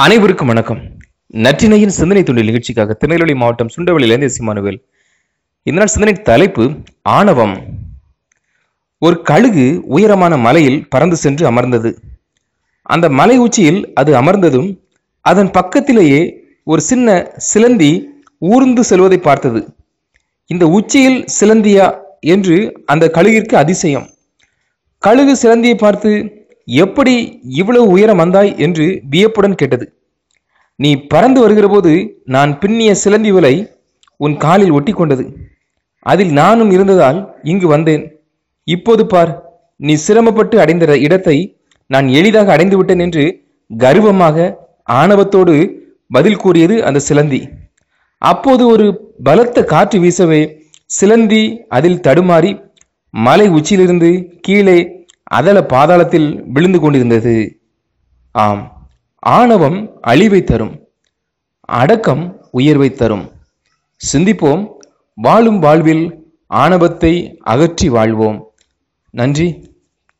அனைவருக்கும் வணக்கம். நற்றினையின் சிந்தனை தொழில் நிகழ்ச்சிக்காக திருநெல்வேலி மாவட்டம் சுண்டவளியிலிருந்து சிமானுவேல் இந்த நாள் சிந்தனை தலைப்பு ஆணவம். ஒரு கழுகு உயரமான மலையில் பறந்து சென்று அமர்ந்தது. அந்த மலை உச்சியில் அது அமர்ந்ததும் அதன் பக்கத்திலேயே ஒரு சின்ன சிலந்தி ஊர்ந்து செல்வதை பார்த்தது. இந்த உச்சியில் சிலந்தியா என்று அந்த கழுகிற்கு அதிசயம். கழுகு சிலந்தியை பார்த்து எப்படி இவ்வளவு உயரம் வந்தாய் என்று வியப்புடன் கேட்டது. நீ பறந்து வருகிறபோது நான் பின்னிய சிலந்தி வலை உன் காலில் ஒட்டி கொண்டது அதில் நானும் இருந்ததால் இங்கு வந்தேன். இப்போது பார் நீ சிரமப்பட்டு அடைந்த இடத்தை நான் எளிதாக அடைந்து விட்டேன் என்று கர்வமாக ஆணவத்தோடு பதில் கூறியது அந்த சிலந்தி. அப்போது ஒரு பலத்த காற்று வீசவே சிலந்தி அதில் தடுமாறி மலை உச்சியிலிருந்து கீழே அதல பாதாளத்தில் விழுந்து கொண்டிருந்தது. ஆம் ஆணவம் அழிவை தரும் அடக்கம் உயர்வை தரும். சிந்திப்போம் வாழும் வாழ்வில் ஆணவத்தை அகற்றி வாழ்வோம். நன்றி.